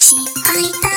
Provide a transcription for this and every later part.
心配だ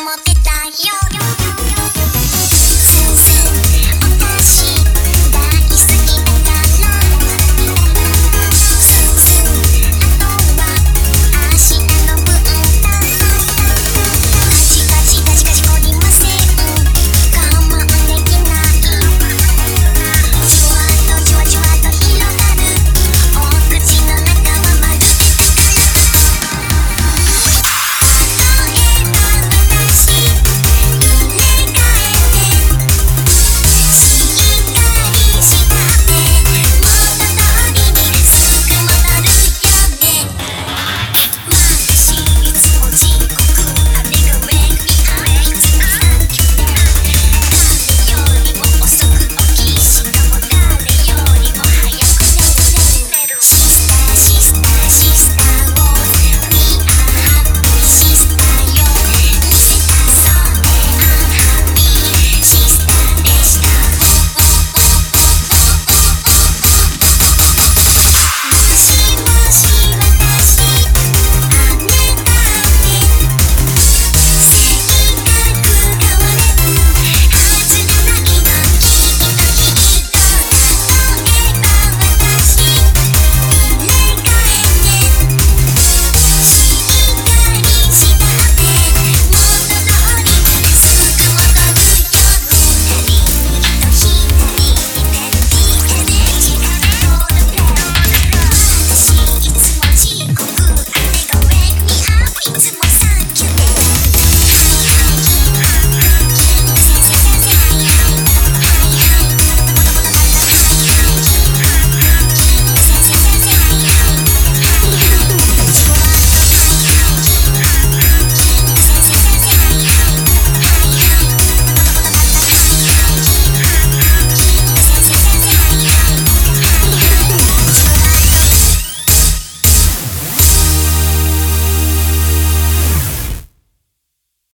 持って